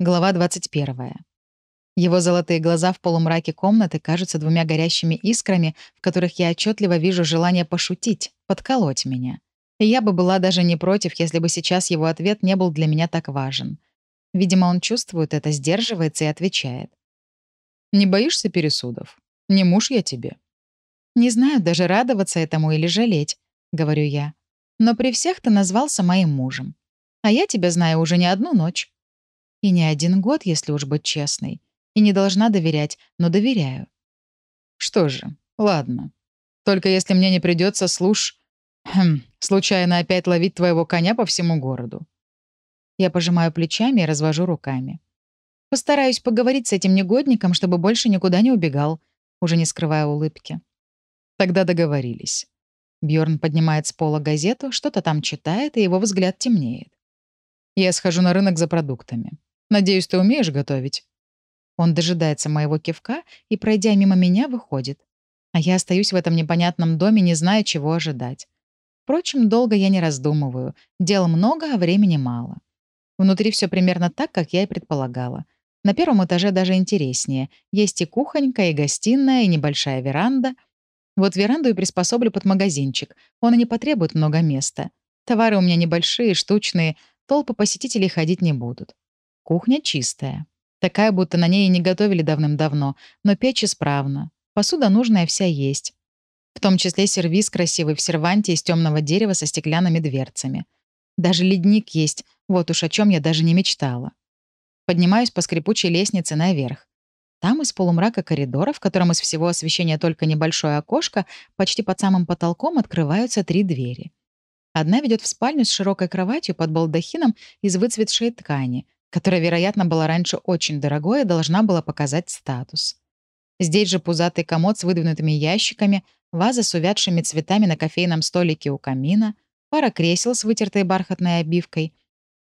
Глава 21. Его золотые глаза в полумраке комнаты кажутся двумя горящими искрами, в которых я отчетливо вижу желание пошутить, подколоть меня. И я бы была даже не против, если бы сейчас его ответ не был для меня так важен. Видимо, он чувствует это, сдерживается и отвечает. «Не боишься пересудов? Не муж я тебе». «Не знаю, даже радоваться этому или жалеть», — говорю я. «Но при всех ты назвался моим мужем. А я тебя знаю уже не одну ночь. И не один год, если уж быть честной. И не должна доверять, но доверяю. Что же, ладно. Только если мне не придется слуш... Хм, случайно опять ловить твоего коня по всему городу. Я пожимаю плечами и развожу руками. Постараюсь поговорить с этим негодником, чтобы больше никуда не убегал, уже не скрывая улыбки. Тогда договорились. Бьорн поднимает с пола газету, что-то там читает, и его взгляд темнеет. Я схожу на рынок за продуктами. Надеюсь, ты умеешь готовить?» Он дожидается моего кивка и, пройдя мимо меня, выходит. А я остаюсь в этом непонятном доме, не зная, чего ожидать. Впрочем, долго я не раздумываю. Дел много, а времени мало. Внутри все примерно так, как я и предполагала. На первом этаже даже интереснее. Есть и кухонька, и гостиная, и небольшая веранда. Вот веранду и приспособлю под магазинчик. Он и не потребует много места. Товары у меня небольшие, штучные, толпы посетителей ходить не будут. Кухня чистая. Такая, будто на ней и не готовили давным-давно, но печь исправна. Посуда нужная вся есть. В том числе сервиз красивый в серванте из темного дерева со стеклянными дверцами. Даже ледник есть, вот уж о чем я даже не мечтала. Поднимаюсь по скрипучей лестнице наверх. Там из полумрака коридора, в котором из всего освещения только небольшое окошко, почти под самым потолком открываются три двери. Одна ведет в спальню с широкой кроватью под балдахином из выцветшей ткани — которая, вероятно, была раньше очень дорогой и должна была показать статус. Здесь же пузатый комод с выдвинутыми ящиками, ваза с увядшими цветами на кофейном столике у камина, пара кресел с вытертой бархатной обивкой,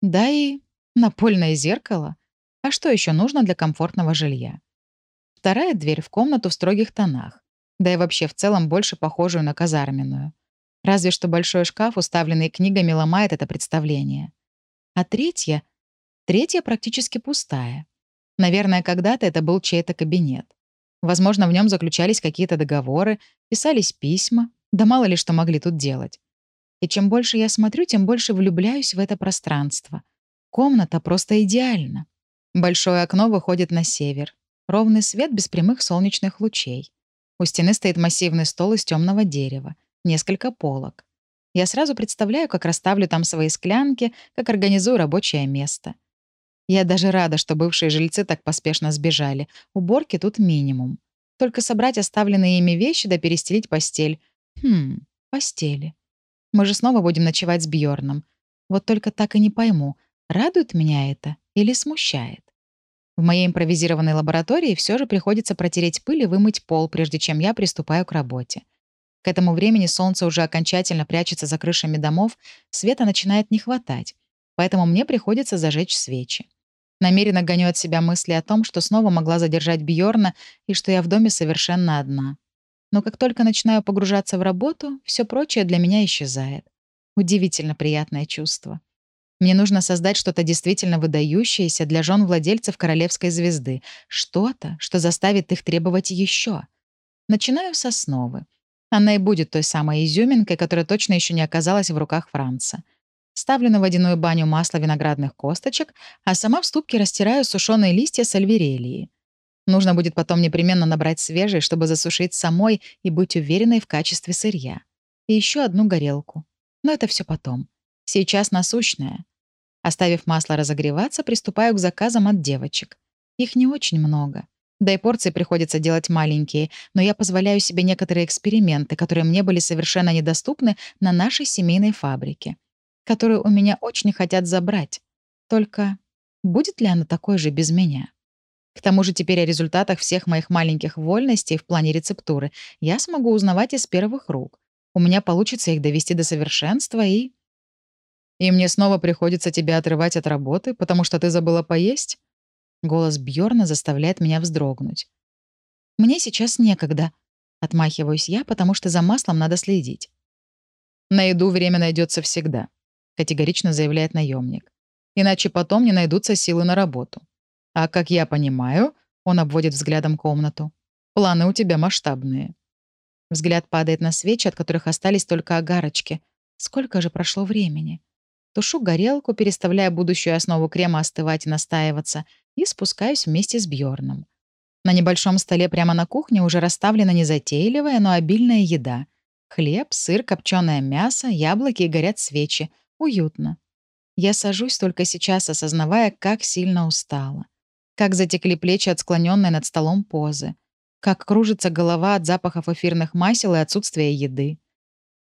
да и напольное зеркало. А что еще нужно для комфортного жилья? Вторая дверь в комнату в строгих тонах, да и вообще в целом больше похожую на казарменную. Разве что большой шкаф, уставленный книгами, ломает это представление. А третья — Третья практически пустая. Наверное, когда-то это был чей-то кабинет. Возможно, в нем заключались какие-то договоры, писались письма, да мало ли что могли тут делать. И чем больше я смотрю, тем больше влюбляюсь в это пространство. Комната просто идеальна. Большое окно выходит на север. Ровный свет без прямых солнечных лучей. У стены стоит массивный стол из темного дерева, несколько полок. Я сразу представляю, как расставлю там свои склянки, как организую рабочее место. Я даже рада, что бывшие жильцы так поспешно сбежали. Уборки тут минимум. Только собрать оставленные ими вещи да перестелить постель. Хм, постели. Мы же снова будем ночевать с Бьорном. Вот только так и не пойму, радует меня это или смущает. В моей импровизированной лаборатории все же приходится протереть пыль и вымыть пол, прежде чем я приступаю к работе. К этому времени солнце уже окончательно прячется за крышами домов, света начинает не хватать, поэтому мне приходится зажечь свечи. Намеренно гоню от себя мысли о том, что снова могла задержать Бьорна и что я в доме совершенно одна. Но как только начинаю погружаться в работу, все прочее для меня исчезает. Удивительно приятное чувство. Мне нужно создать что-то действительно выдающееся для жен владельцев королевской звезды. Что-то, что заставит их требовать еще. Начинаю с основы. Она и будет той самой изюминкой, которая точно еще не оказалась в руках Франца. Ставлю на водяную баню масло виноградных косточек, а сама в ступке растираю сушеные листья сальверелии. Нужно будет потом непременно набрать свежие, чтобы засушить самой и быть уверенной в качестве сырья. И еще одну горелку. Но это все потом. Сейчас насущное. Оставив масло разогреваться, приступаю к заказам от девочек. Их не очень много. Да и порции приходится делать маленькие, но я позволяю себе некоторые эксперименты, которые мне были совершенно недоступны на нашей семейной фабрике которую у меня очень хотят забрать. Только будет ли она такой же без меня? К тому же теперь о результатах всех моих маленьких вольностей в плане рецептуры я смогу узнавать из первых рук. У меня получится их довести до совершенства и... «И мне снова приходится тебя отрывать от работы, потому что ты забыла поесть?» Голос Бьорна заставляет меня вздрогнуть. «Мне сейчас некогда», — отмахиваюсь я, потому что за маслом надо следить. «На еду время найдется всегда», — категорично заявляет наемник. «Иначе потом не найдутся силы на работу. А как я понимаю, он обводит взглядом комнату. Планы у тебя масштабные. Взгляд падает на свечи, от которых остались только огарочки. Сколько же прошло времени? Тушу горелку, переставляя будущую основу крема остывать и настаиваться, и спускаюсь вместе с Бьорном. На небольшом столе прямо на кухне уже расставлена незатейливая, но обильная еда. Хлеб, сыр, копченое мясо, яблоки и горят свечи. Уютно. Я сажусь только сейчас, осознавая, как сильно устала. Как затекли плечи от склоненной над столом позы. Как кружится голова от запахов эфирных масел и отсутствия еды.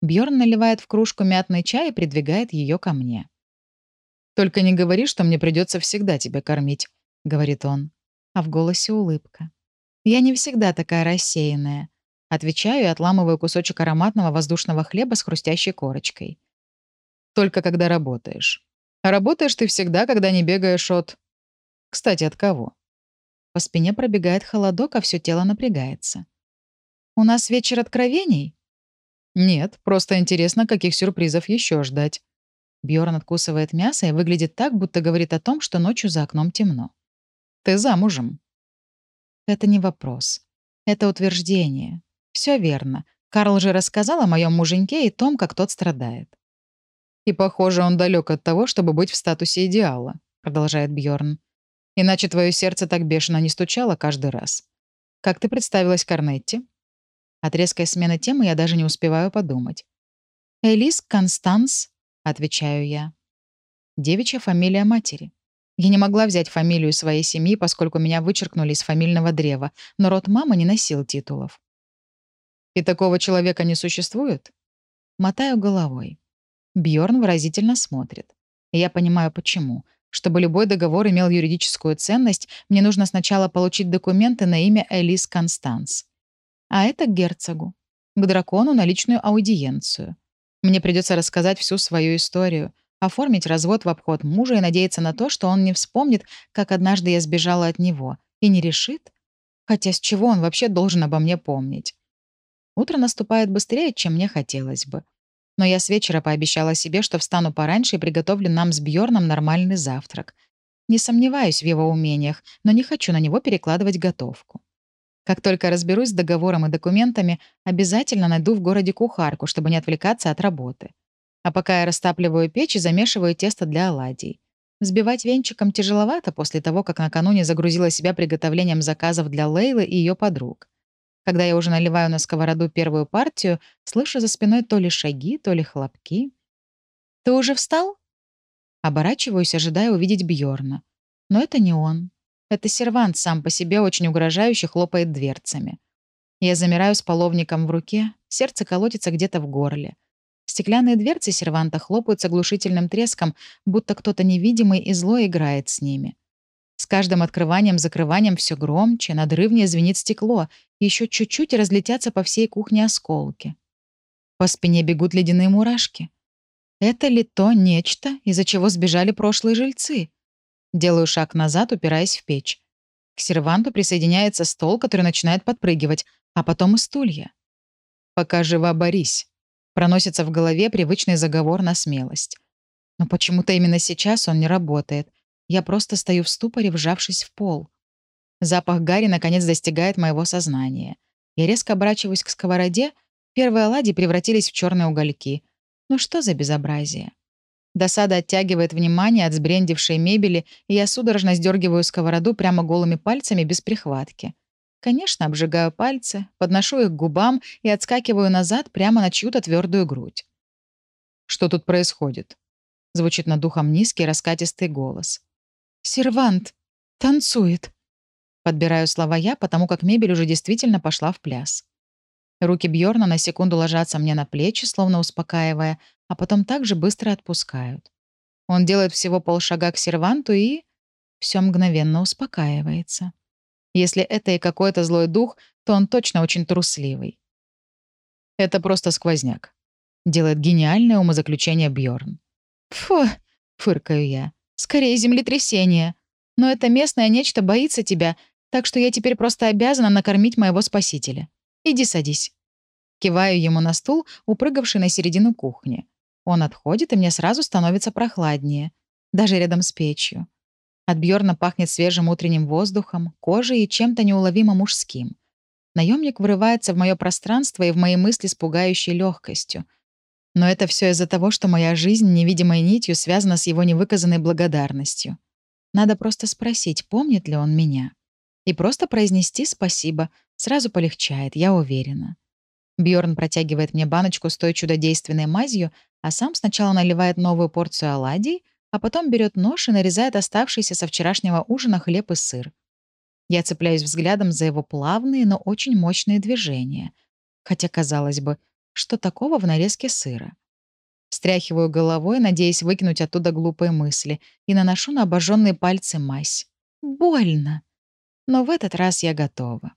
Бьорн наливает в кружку мятный чай и придвигает ее ко мне. «Только не говори, что мне придется всегда тебя кормить», — говорит он. А в голосе улыбка. «Я не всегда такая рассеянная». Отвечаю и отламываю кусочек ароматного воздушного хлеба с хрустящей корочкой. «Только когда работаешь. А работаешь ты всегда, когда не бегаешь от... Кстати, от кого?» По спине пробегает холодок, а все тело напрягается. «У нас вечер откровений?» «Нет, просто интересно, каких сюрпризов еще ждать». Бьорн откусывает мясо и выглядит так, будто говорит о том, что ночью за окном темно. «Ты замужем?» Это не вопрос. Это утверждение. Все верно. Карл же рассказал о моем муженьке и том, как тот страдает. «И, похоже, он далек от того, чтобы быть в статусе идеала», — продолжает Бьорн. «Иначе твое сердце так бешено не стучало каждый раз. Как ты представилась Корнетти?» От резкой смены темы я даже не успеваю подумать. «Элис Констанс», — отвечаю я. Девичья фамилия матери. Я не могла взять фамилию своей семьи, поскольку меня вычеркнули из фамильного древа, но род мамы не носил титулов. «И такого человека не существует?» Мотаю головой. Бьорн выразительно смотрит. И я понимаю, почему. Чтобы любой договор имел юридическую ценность, мне нужно сначала получить документы на имя Элис Констанс а это к герцогу, к дракону на личную аудиенцию. Мне придется рассказать всю свою историю, оформить развод в обход мужа и надеяться на то, что он не вспомнит, как однажды я сбежала от него, и не решит. Хотя с чего он вообще должен обо мне помнить? Утро наступает быстрее, чем мне хотелось бы. Но я с вечера пообещала себе, что встану пораньше и приготовлю нам с Бьорном нормальный завтрак. Не сомневаюсь в его умениях, но не хочу на него перекладывать готовку. Как только разберусь с договором и документами, обязательно найду в городе кухарку, чтобы не отвлекаться от работы. А пока я растапливаю печь и замешиваю тесто для оладий. Взбивать венчиком тяжеловато после того, как накануне загрузила себя приготовлением заказов для Лейлы и ее подруг. Когда я уже наливаю на сковороду первую партию, слышу за спиной то ли шаги, то ли хлопки. «Ты уже встал?» Оборачиваюсь, ожидая увидеть Бьорна. Но это не он. Это сервант сам по себе очень угрожающе хлопает дверцами. Я замираю с половником в руке, сердце колотится где-то в горле. Стеклянные дверцы серванта хлопают с оглушительным треском, будто кто-то невидимый и злой играет с ними. С каждым открыванием-закрыванием все громче, надрывнее звенит стекло, еще чуть-чуть и разлетятся по всей кухне осколки. По спине бегут ледяные мурашки. Это ли то нечто, из-за чего сбежали прошлые жильцы? Делаю шаг назад, упираясь в печь. К серванту присоединяется стол, который начинает подпрыгивать, а потом и стулья. «Пока жива, борись», — проносится в голове привычный заговор на смелость. Но почему-то именно сейчас он не работает. Я просто стою в ступоре, вжавшись в пол. Запах гари наконец достигает моего сознания. Я резко оборачиваюсь к сковороде. Первые оладьи превратились в черные угольки. Ну что за безобразие? Досада оттягивает внимание от сбрендившей мебели, и я судорожно сдергиваю сковороду прямо голыми пальцами без прихватки. Конечно, обжигаю пальцы, подношу их к губам и отскакиваю назад прямо на чью-то твердую грудь. «Что тут происходит?» — звучит над духом низкий раскатистый голос. «Сервант! Танцует!» Подбираю слова я, потому как мебель уже действительно пошла в пляс. Руки Бьорна на секунду ложатся мне на плечи, словно успокаивая, а потом также быстро отпускают. Он делает всего полшага к серванту и... все мгновенно успокаивается. Если это и какой-то злой дух, то он точно очень трусливый. «Это просто сквозняк», — делает гениальное умозаключение Бьорн. «Фу!» — фыркаю я. «Скорее землетрясение. Но это местное нечто боится тебя, так что я теперь просто обязана накормить моего спасителя. Иди садись». Киваю ему на стул, упрыгавший на середину кухни. Он отходит, и мне сразу становится прохладнее. Даже рядом с печью. От Бьорна пахнет свежим утренним воздухом, кожей и чем-то неуловимо мужским. Наемник врывается в мое пространство и в мои мысли с пугающей легкостью. Но это все из-за того, что моя жизнь невидимой нитью связана с его невыказанной благодарностью. Надо просто спросить, помнит ли он меня. И просто произнести «спасибо» сразу полегчает, я уверена. Бьорн протягивает мне баночку с той чудодейственной мазью, а сам сначала наливает новую порцию оладий, а потом берет нож и нарезает оставшийся со вчерашнего ужина хлеб и сыр. Я цепляюсь взглядом за его плавные, но очень мощные движения. Хотя, казалось бы, что такого в нарезке сыра? Стряхиваю головой, надеясь выкинуть оттуда глупые мысли, и наношу на обожженные пальцы мазь. Больно. Но в этот раз я готова.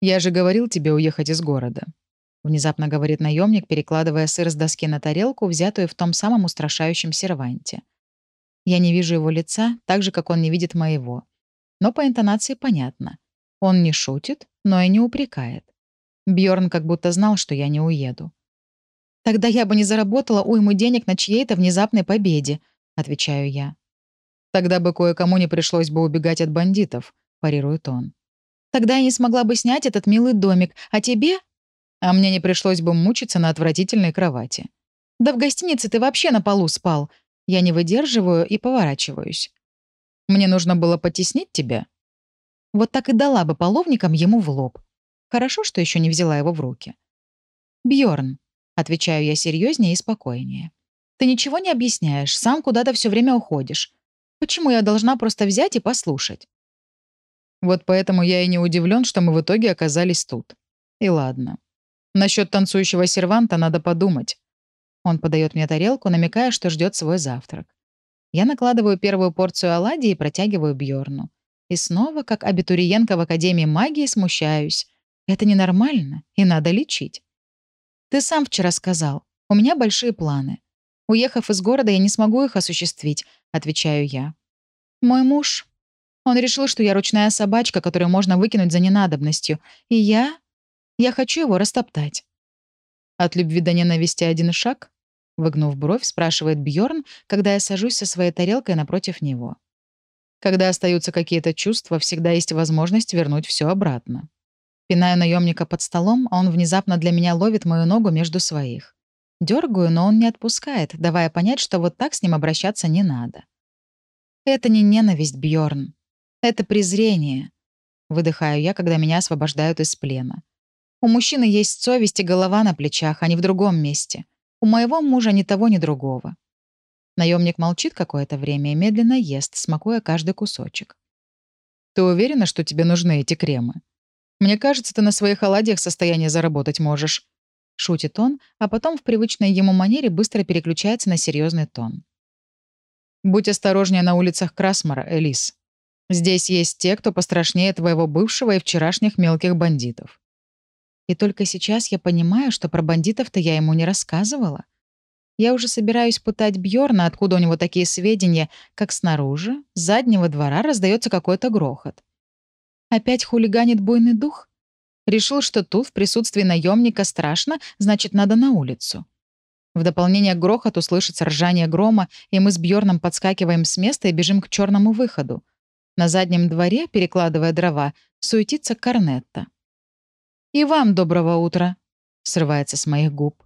«Я же говорил тебе уехать из города», — внезапно говорит наемник, перекладывая сыр с доски на тарелку, взятую в том самом устрашающем серванте. Я не вижу его лица, так же, как он не видит моего. Но по интонации понятно. Он не шутит, но и не упрекает. Бьорн как будто знал, что я не уеду. «Тогда я бы не заработала уйму денег на чьей-то внезапной победе», — отвечаю я. «Тогда бы кое-кому не пришлось бы убегать от бандитов», — парирует он. Тогда я не смогла бы снять этот милый домик. А тебе? А мне не пришлось бы мучиться на отвратительной кровати. Да в гостинице ты вообще на полу спал. Я не выдерживаю и поворачиваюсь. Мне нужно было потеснить тебя. Вот так и дала бы половникам ему в лоб. Хорошо, что еще не взяла его в руки. Бьорн, отвечаю я серьезнее и спокойнее. Ты ничего не объясняешь, сам куда-то все время уходишь. Почему я должна просто взять и послушать? Вот поэтому я и не удивлен, что мы в итоге оказались тут. И ладно. Насчет танцующего серванта надо подумать. Он подает мне тарелку, намекая, что ждет свой завтрак. Я накладываю первую порцию оладьи и протягиваю Бьорну. И снова, как абитуриентка в Академии магии, смущаюсь. Это ненормально, и надо лечить. Ты сам вчера сказал, у меня большие планы. Уехав из города, я не смогу их осуществить, отвечаю я. Мой муж он решил, что я ручная собачка, которую можно выкинуть за ненадобностью. И я... Я хочу его растоптать. От любви до ненависти один шаг? Выгнув бровь, спрашивает Бьорн, когда я сажусь со своей тарелкой напротив него. Когда остаются какие-то чувства, всегда есть возможность вернуть все обратно. Пинаю наемника под столом, а он внезапно для меня ловит мою ногу между своих. Дергаю, но он не отпускает, давая понять, что вот так с ним обращаться не надо. Это не ненависть, Бьорн. Это презрение. Выдыхаю я, когда меня освобождают из плена. У мужчины есть совесть и голова на плечах, а не в другом месте. У моего мужа ни того, ни другого. Наемник молчит какое-то время и медленно ест, смакуя каждый кусочек. «Ты уверена, что тебе нужны эти кремы? Мне кажется, ты на своих оладьях состояние заработать можешь». Шутит он, а потом в привычной ему манере быстро переключается на серьезный тон. «Будь осторожнее на улицах Красмара, Элис. Здесь есть те, кто пострашнее твоего бывшего и вчерашних мелких бандитов. И только сейчас я понимаю, что про бандитов-то я ему не рассказывала. Я уже собираюсь пытать Бьорна, откуда у него такие сведения, как снаружи, с заднего двора раздается какой-то грохот. Опять хулиганит буйный дух? Решил, что тут в присутствии наемника страшно, значит, надо на улицу. В дополнение к грохоту слышится ржание грома, и мы с Бьорном подскакиваем с места и бежим к черному выходу. На заднем дворе, перекладывая дрова, суетится Корнетта. «И вам доброго утра», — срывается с моих губ.